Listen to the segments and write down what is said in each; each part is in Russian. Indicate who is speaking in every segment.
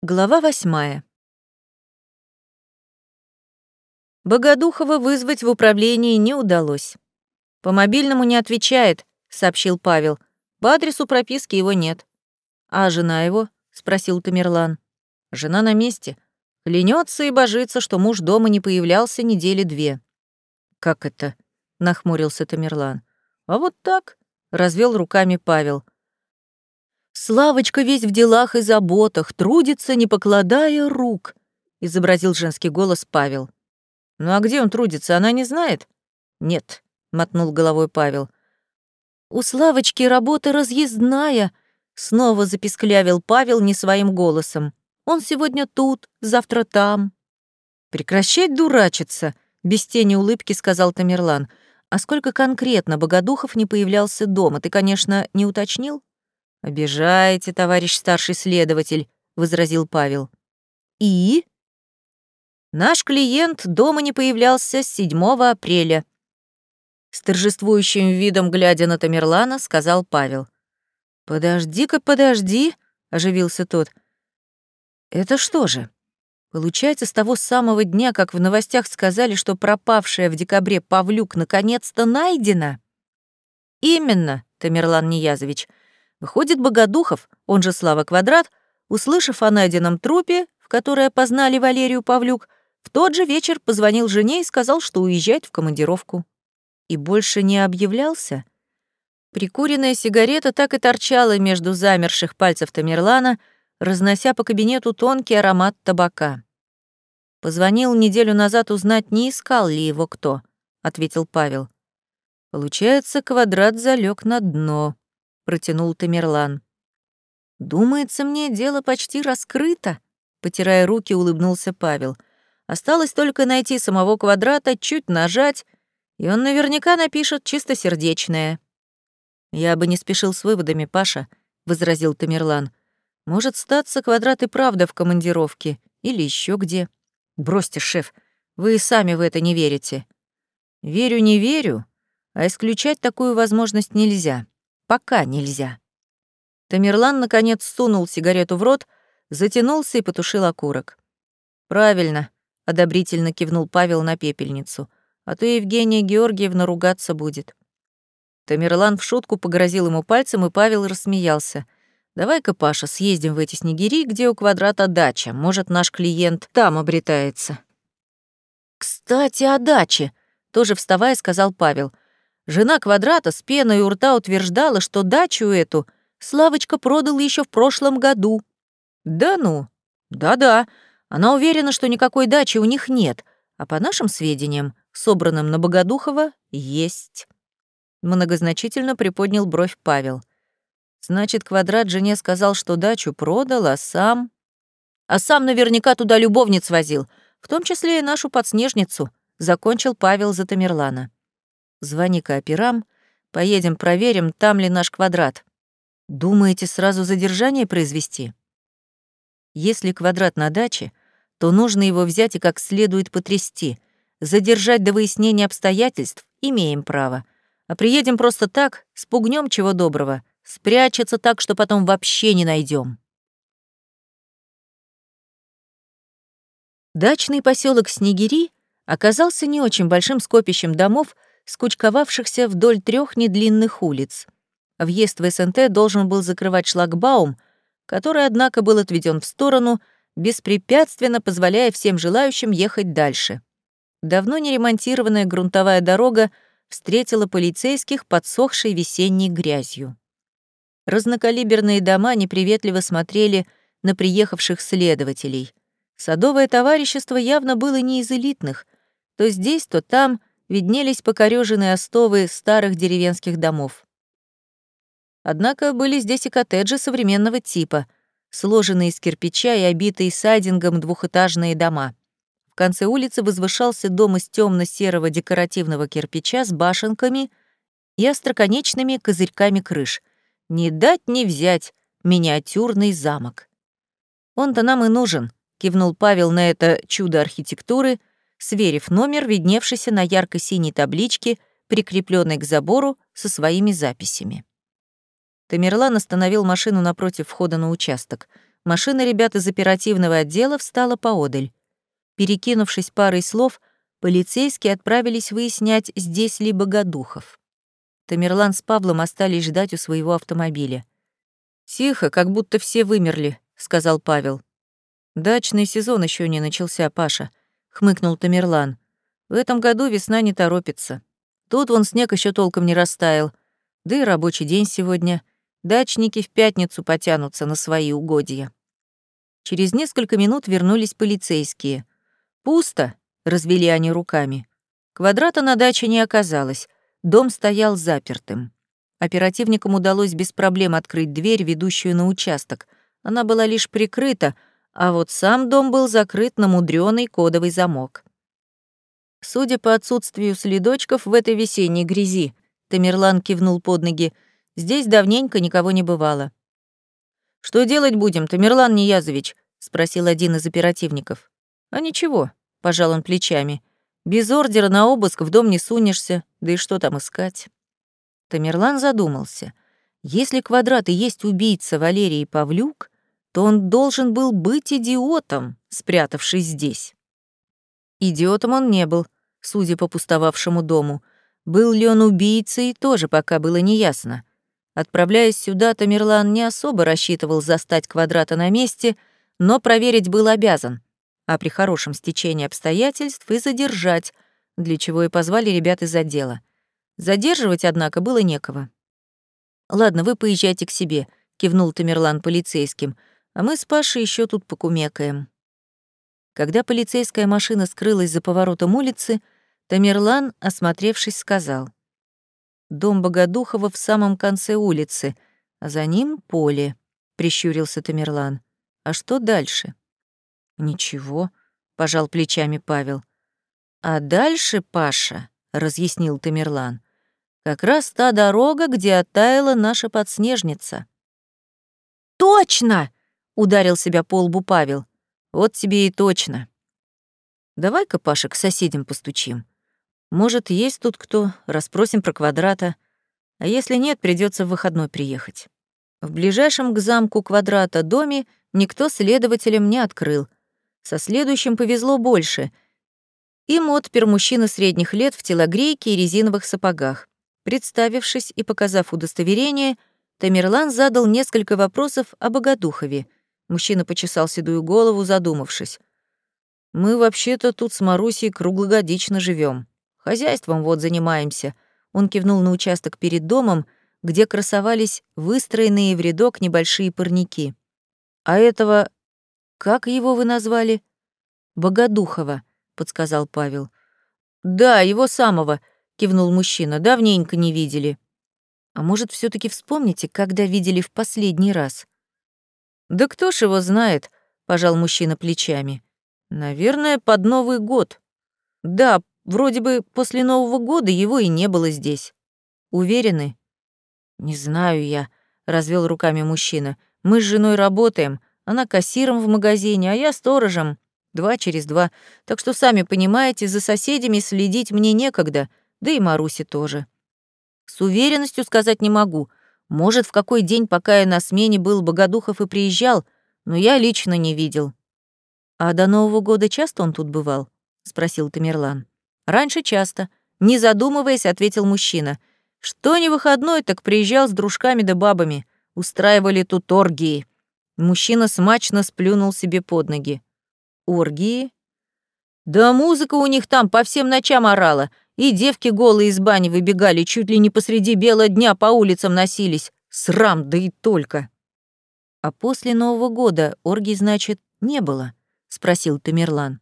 Speaker 1: Глава восьмая. Богодухова вызвать в управлении не удалось. «По мобильному не отвечает», — сообщил Павел. «По адресу прописки его нет». «А жена его?» — спросил Тамерлан. «Жена на месте. Клянется и божится, что муж дома не появлялся недели две». «Как это?» — нахмурился Тамерлан. «А вот так», — развел руками Павел. Славочка весь в делах и заботах, трудится, не покладая рук», — изобразил женский голос Павел. «Ну а где он трудится, она не знает?» «Нет», — мотнул головой Павел. «У Славочки работа разъездная», — снова записклявил Павел не своим голосом. «Он сегодня тут, завтра там». «Прекращать дурачиться», — без тени улыбки сказал Тамерлан. «А сколько конкретно Богодухов не появлялся дома, ты, конечно, не уточнил?» «Обижаете, товарищ старший следователь», — возразил Павел. «И?» «Наш клиент дома не появлялся с 7 апреля». С торжествующим видом, глядя на Тамерлана, сказал Павел. «Подожди-ка, подожди», — оживился тот. «Это что же? Получается, с того самого дня, как в новостях сказали, что пропавшая в декабре Павлюк наконец-то найдена?» «Именно, Тамерлан Ниязович», Выходит, Богодухов, он же Слава Квадрат, услышав о найденном трупе, в которой опознали Валерию Павлюк, в тот же вечер позвонил жене и сказал, что уезжает в командировку. И больше не объявлялся? Прикуренная сигарета так и торчала между замерших пальцев Тамерлана, разнося по кабинету тонкий аромат табака. «Позвонил неделю назад узнать, не искал ли его кто», — ответил Павел. «Получается, квадрат залег на дно», протянул Тамерлан. Думается мне, дело почти раскрыто, потирая руки, улыбнулся Павел. Осталось только найти самого квадрата, чуть нажать, и он наверняка напишет чистосердечное. Я бы не спешил с выводами, Паша, возразил Тамерлан. Может, статься квадрат и правда в командировке или еще где. Бросьте, шеф, вы и сами в это не верите. Верю, не верю, а исключать такую возможность нельзя. Пока нельзя. Тамерлан, наконец, сунул сигарету в рот, затянулся и потушил окурок. «Правильно», — одобрительно кивнул Павел на пепельницу. «А то Евгения Георгиевна ругаться будет». Тамерлан в шутку погрозил ему пальцем, и Павел рассмеялся. «Давай-ка, Паша, съездим в эти снегири, где у квадрата дача. Может, наш клиент там обретается». «Кстати, о даче», — тоже вставая, сказал Павел. Жена Квадрата с пеной у рта утверждала, что дачу эту Славочка продал еще в прошлом году. Да ну? Да-да. Она уверена, что никакой дачи у них нет, а по нашим сведениям, собранным на Богодухова, есть. Многозначительно приподнял бровь Павел. Значит, Квадрат жене сказал, что дачу продал, а сам... А сам наверняка туда любовниц возил, в том числе и нашу подснежницу, закончил Павел за Тамерлана. Звони кооперам, поедем проверим, там ли наш квадрат. Думаете, сразу задержание произвести? Если квадрат на даче, то нужно его взять и как следует потрясти. Задержать до выяснения обстоятельств имеем право. А приедем просто так, спугнем чего доброго, спрячется так, что потом вообще не найдем. Дачный поселок Снегири оказался не очень большим скопищем домов, скучковавшихся вдоль трех недлинных улиц. Въезд в СНТ должен был закрывать шлагбаум, который, однако, был отведен в сторону, беспрепятственно позволяя всем желающим ехать дальше. Давно не ремонтированная грунтовая дорога встретила полицейских подсохшей весенней грязью. Разнокалиберные дома неприветливо смотрели на приехавших следователей. Садовое товарищество явно было не из элитных. То здесь, то там виднелись покорёженные остовы старых деревенских домов. Однако были здесь и коттеджи современного типа, сложенные из кирпича и обитые сайдингом двухэтажные дома. В конце улицы возвышался дом из темно серого декоративного кирпича с башенками и остроконечными козырьками крыш. Не дать не взять миниатюрный замок. «Он-то нам и нужен», — кивнул Павел на это чудо архитектуры — сверив номер, видневшийся на ярко-синей табличке, прикрепленной к забору со своими записями. Тамерлан остановил машину напротив входа на участок. машина ребят из оперативного отдела встала поодаль. Перекинувшись парой слов, полицейские отправились выяснять, здесь ли Богодухов. Тамерлан с Павлом остались ждать у своего автомобиля. «Тихо, как будто все вымерли», — сказал Павел. «Дачный сезон еще не начался, Паша», — хмыкнул Тамерлан. «В этом году весна не торопится. Тут вон снег еще толком не растаял. Да и рабочий день сегодня. Дачники в пятницу потянутся на свои угодья». Через несколько минут вернулись полицейские. «Пусто», — развели они руками. Квадрата на даче не оказалось. Дом стоял запертым. Оперативникам удалось без проблем открыть дверь, ведущую на участок. Она была лишь прикрыта, а вот сам дом был закрыт на мудрёный кодовый замок. Судя по отсутствию следочков в этой весенней грязи, Тамерлан кивнул под ноги, здесь давненько никого не бывало. «Что делать будем, Тамерлан Ниязович?» — спросил один из оперативников. «А ничего», — пожал он плечами. «Без ордера на обыск в дом не сунешься, да и что там искать?» Тамерлан задумался. Если Квадрат и есть убийца Валерий Павлюк, то он должен был быть идиотом, спрятавшись здесь. Идиотом он не был, судя по пустовавшему дому. Был ли он убийцей, тоже пока было неясно. Отправляясь сюда, Тамерлан не особо рассчитывал застать квадрата на месте, но проверить был обязан, а при хорошем стечении обстоятельств и задержать, для чего и позвали ребят из отдела. Задерживать, однако, было некого. «Ладно, вы поезжайте к себе», — кивнул Тамерлан полицейским — а мы с Пашей еще тут покумекаем. Когда полицейская машина скрылась за поворотом улицы, Тамерлан, осмотревшись, сказал. «Дом Богодухова в самом конце улицы, а за ним поле», — прищурился Тамерлан. «А что дальше?» «Ничего», — пожал плечами Павел. «А дальше, Паша», — разъяснил Тамерлан, — «как раз та дорога, где оттаяла наша подснежница». «Точно!» Ударил себя по лбу Павел. Вот тебе и точно. Давай-ка, Паша, к соседям постучим. Может, есть тут кто, расспросим про квадрата. А если нет, придется в выходной приехать. В ближайшем к замку квадрата доме никто следователям не открыл. Со следующим повезло больше. Им отпер мужчина средних лет в телогрейке и резиновых сапогах. Представившись и показав удостоверение, Тамерлан задал несколько вопросов о Богодухове — Мужчина почесал седую голову, задумавшись. «Мы вообще-то тут с Марусей круглогодично живем. Хозяйством вот занимаемся». Он кивнул на участок перед домом, где красовались выстроенные в рядок небольшие парники. «А этого... как его вы назвали?» «Богодухова», — подсказал Павел. «Да, его самого», — кивнул мужчина. «Давненько не видели». «А может, все таки вспомните, когда видели в последний раз?» «Да кто ж его знает?» — пожал мужчина плечами. «Наверное, под Новый год. Да, вроде бы после Нового года его и не было здесь. Уверены?» «Не знаю я», — развел руками мужчина. «Мы с женой работаем. Она кассиром в магазине, а я сторожем. Два через два. Так что, сами понимаете, за соседями следить мне некогда, да и Марусе тоже. С уверенностью сказать не могу, может, в какой день, пока я на смене был, Богодухов и приезжал, но я лично не видел. А до Нового года часто он тут бывал? спросил Тамерлан. Раньше часто, не задумываясь, ответил мужчина. Что не выходной, так приезжал с дружками да бабами, устраивали тут оргии. Мужчина смачно сплюнул себе под ноги. Оргии? Да музыка у них там по всем ночам орала, и девки голые из бани выбегали, чуть ли не посреди бела дня по улицам носились. Срам, да и только. А после Нового года оргий, значит, не было? Спросил Тамерлан.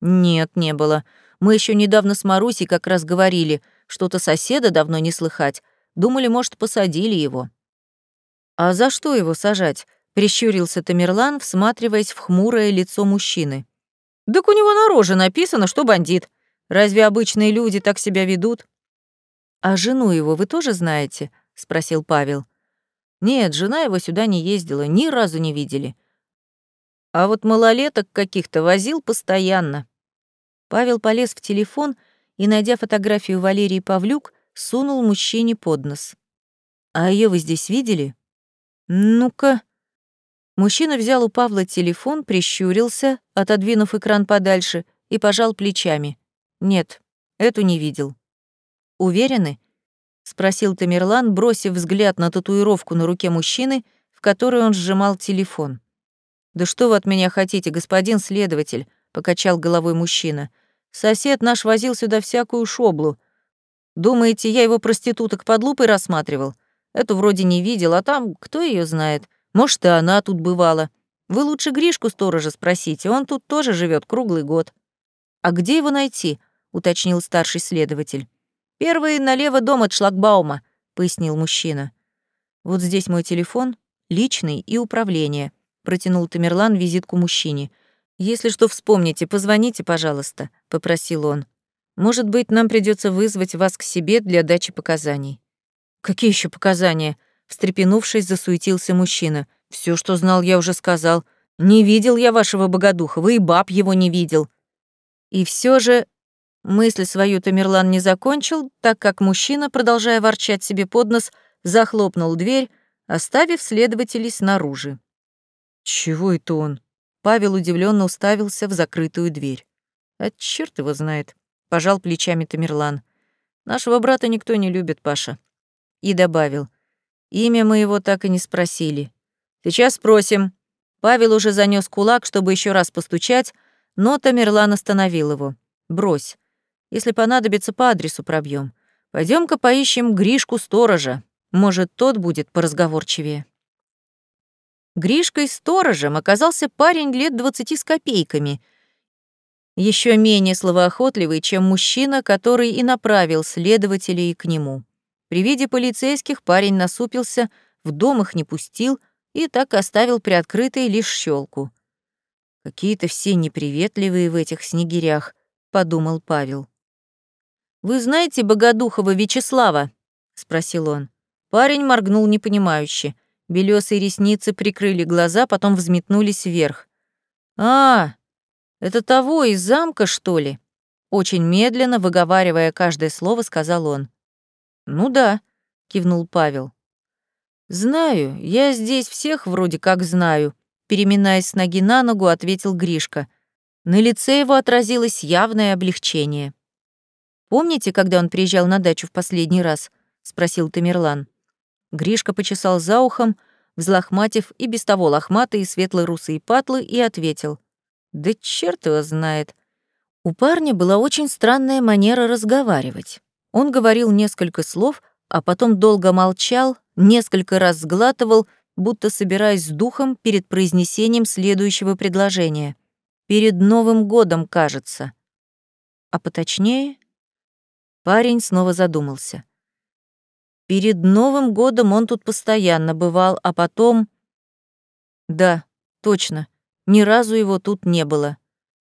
Speaker 1: Нет, не было. Мы еще недавно с Марусей как раз говорили, что-то соседа давно не слыхать. Думали, может, посадили его. А за что его сажать? Прищурился Тамерлан, всматриваясь в хмурое лицо мужчины. «Так у него на роже написано, что бандит. Разве обычные люди так себя ведут? А жену его вы тоже знаете? спросил Павел. Нет, жена его сюда не ездила, ни разу не видели. А вот малолеток каких-то возил постоянно. Павел полез в телефон и, найдя фотографию Валерии Павлюк, сунул мужчине под нос. «А ее вы здесь видели?» «Ну-ка...» Мужчина взял у Павла телефон, прищурился, отодвинув экран подальше, и пожал плечами. Нет, эту не видел. Уверены? спросил Тамерлан, бросив взгляд на татуировку на руке мужчины, в которой он сжимал телефон. Да что вы от меня хотите, господин следователь? покачал головой мужчина. Сосед наш возил сюда всякую шоблу. Думаете, я его проституток под лупой рассматривал? Эту вроде не видел, а там кто ее знает? Может, и она тут бывала. Вы лучше Гришку сторожа спросите, он тут тоже живет круглый год. А где его найти? Уточнил старший следователь. Первый налево дом от шлагбаума, пояснил мужчина. Вот здесь мой телефон, личный и управление, протянул Тамерлан визитку мужчине. Если что вспомните, позвоните, пожалуйста, попросил он. Может быть, нам придется вызвать вас к себе для дачи показаний. Какие еще показания? встрепенувшись, засуетился мужчина. Все, что знал, я уже сказал. Не видел я вашего богодуха, вы и баб его не видел. И все же мысль свою Тамерлан не закончил, так как мужчина, продолжая ворчать себе под нос, захлопнул дверь, оставив следователей снаружи. Чего это он? Павел удивленно уставился в закрытую дверь. А черт его знает, пожал плечами Тамерлан. Нашего брата никто не любит, Паша. И добавил: Имя мы его так и не спросили. Сейчас спросим. Павел уже занёс кулак, чтобы еще раз постучать, но Тамерлан остановил его. Брось. Если понадобится, по адресу пробьем. пойдем ка поищем Гришку-сторожа. Может, тот будет поразговорчивее. Гришкой-сторожем оказался парень лет двадцати с копейками, еще менее словоохотливый, чем мужчина, который и направил следователей к нему. При виде полицейских парень насупился, в дом их не пустил и так оставил приоткрытой лишь щелку. Какие-то все неприветливые в этих снегирях, подумал Павел. Вы знаете Богодухова Вячеслава? спросил он. Парень моргнул непонимающе. Белёсые ресницы прикрыли глаза, потом взметнулись вверх. А, это того из замка, что ли? Очень медленно, выговаривая каждое слово, сказал он. «Ну да», — кивнул Павел. «Знаю, я здесь всех вроде как знаю», — переминаясь с ноги на ногу, ответил Гришка. На лице его отразилось явное облегчение. «Помните, когда он приезжал на дачу в последний раз?» — спросил Тамерлан. Гришка почесал за ухом, взлохматив и без того лохматые светло-русые патлы, и ответил. «Да черт его знает». У парня была очень странная манера разговаривать. Он говорил несколько слов, а потом долго молчал, несколько раз сглатывал, будто собираясь с духом перед произнесением следующего предложения. «Перед Новым годом, кажется». А поточнее, парень снова задумался. Перед Новым годом он тут постоянно бывал, а потом... Да, точно, ни разу его тут не было.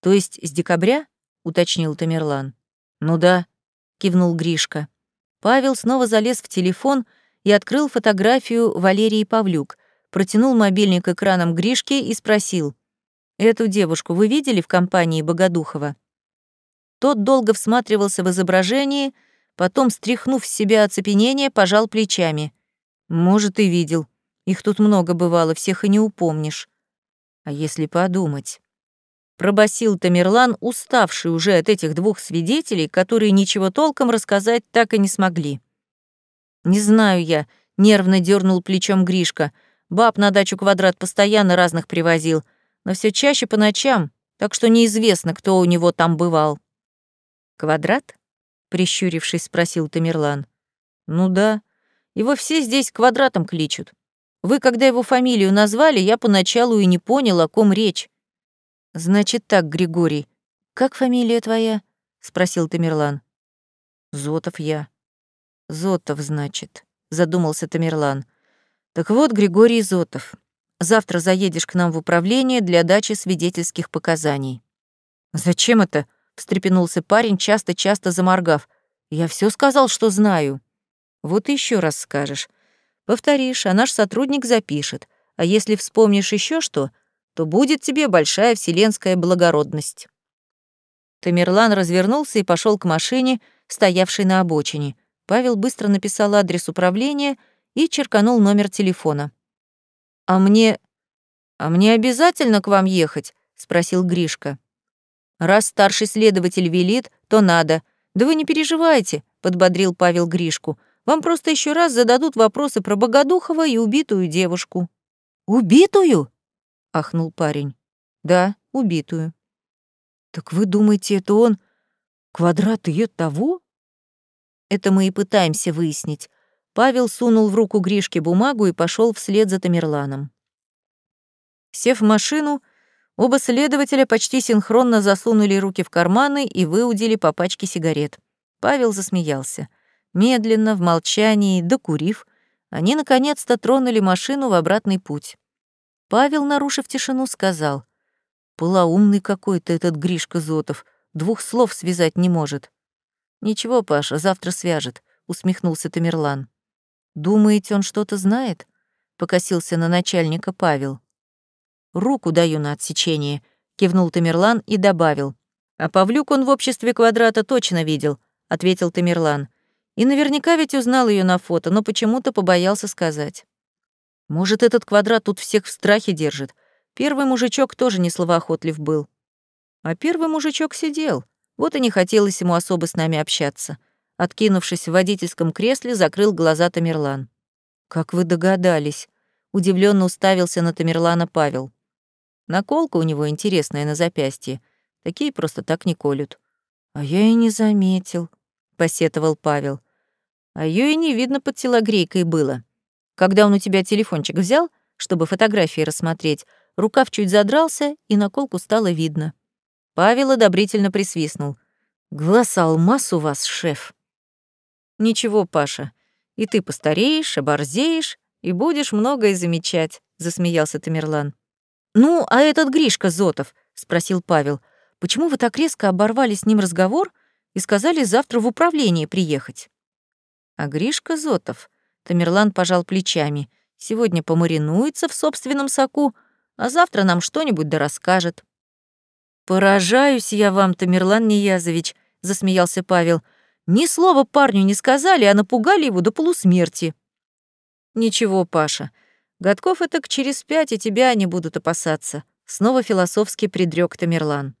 Speaker 1: То есть с декабря? уточнил Тамерлан. Ну да, кивнул Гришка. Павел снова залез в телефон и открыл фотографию Валерии Павлюк, протянул мобильник экраном Гришке и спросил: "Эту девушку вы видели в компании Богодухова?" Тот долго всматривался в изображение, потом, стряхнув с себя оцепенение, пожал плечами. «Может, и видел. Их тут много бывало, всех и не упомнишь. А если подумать? пробасил Тамерлан, уставший уже от этих двух свидетелей, которые ничего толком рассказать так и не смогли. «Не знаю я», — нервно дернул плечом Гришка. «Баб на дачу квадрат постоянно разных привозил, но все чаще по ночам, так что неизвестно, кто у него там бывал». «Квадрат?» — прищурившись, спросил Тамерлан. «Ну да. Его все здесь квадратом кличут. Вы, когда его фамилию назвали, я поначалу и не понял, о ком речь. «Значит так, Григорий. Как фамилия твоя?» — спросил Тамерлан. «Зотов я». «Зотов, значит», — задумался Тамерлан. «Так вот, Григорий Зотов, завтра заедешь к нам в управление для дачи свидетельских показаний». «Зачем это?» — встрепенулся парень, часто-часто заморгав. «Я все сказал, что знаю». «Вот еще раз скажешь. Повторишь, а наш сотрудник запишет. А если вспомнишь еще что, то будет тебе большая вселенская благородность». Тамерлан развернулся и пошел к машине, стоявшей на обочине. Павел быстро написал адрес управления и черканул номер телефона. «А мне «А мне обязательно к вам ехать?» — спросил Гришка. «Раз старший следователь велит, то надо. Да вы не переживайте», — подбодрил Павел Гришку. «Вам просто еще раз зададут вопросы про Богодухова и убитую девушку». «Убитую?» — ахнул парень. «Да, убитую». «Так вы думаете, это он квадрат ее того?» «Это мы и пытаемся выяснить». Павел сунул в руку Гришке бумагу и пошел вслед за Тамерланом. Сев в машину, оба следователя почти синхронно засунули руки в карманы и выудили по пачке сигарет. Павел засмеялся. Медленно, в молчании, докурив, они наконец-то тронули машину в обратный путь. Павел, нарушив тишину, сказал, «Полоумный какой-то этот Гришка Зотов, двух слов связать не может». «Ничего, Паша, завтра свяжет», — усмехнулся Тамерлан. «Думаете, он что-то знает?» — покосился на начальника Павел. Руку даю на отсечение», — кивнул Тамерлан и добавил. «А Павлюк он в обществе квадрата точно видел», — ответил Тамерлан. «И наверняка ведь узнал ее на фото, но почему-то побоялся сказать». «Может, этот квадрат тут всех в страхе держит. Первый мужичок тоже не словоохотлив был». А первый мужичок сидел. Вот и не хотелось ему особо с нами общаться. Откинувшись в водительском кресле, закрыл глаза Тамерлан. «Как вы догадались?» — удивленно уставился на Тамерлана Павел. Наколка у него интересная на запястье. Такие просто так не колют. А я и не заметил, посетовал Павел. А ее и не видно под телогрейкой было. Когда он у тебя телефончик взял, чтобы фотографии рассмотреть, рукав чуть задрался, и наколку стало видно. Павел одобрительно присвистнул. «Глаз алмаз у вас, шеф». «Ничего, Паша, и ты постареешь, оборзеешь и будешь многое замечать», — засмеялся Тамерлан. «Ну, а этот Гришка Зотов?» — спросил Павел. «Почему вы так резко оборвали с ним разговор и сказали завтра в управление приехать?» «А Гришка Зотов?» — Тамерлан пожал плечами. «Сегодня помаринуется в собственном соку, а завтра нам что-нибудь да расскажет». «Поражаюсь я вам, Тамерлан Ниязович», — засмеялся Павел. «Ни слова парню не сказали, а напугали его до полусмерти». «Ничего, Паша, Годков это к через пять, и тебя они будут опасаться. Снова философски предрёк Тамерлан.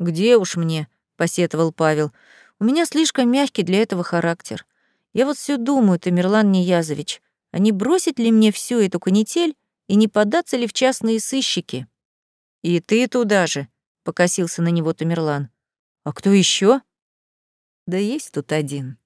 Speaker 1: «Где уж мне?» — посетовал Павел. «У меня слишком мягкий для этого характер. Я вот все думаю, Тамерлан Ниязович, а не бросить ли мне всю эту канитель и не податься ли в частные сыщики?» «И ты туда же», — покосился на него Тамерлан. «А кто еще? «Да есть тут один».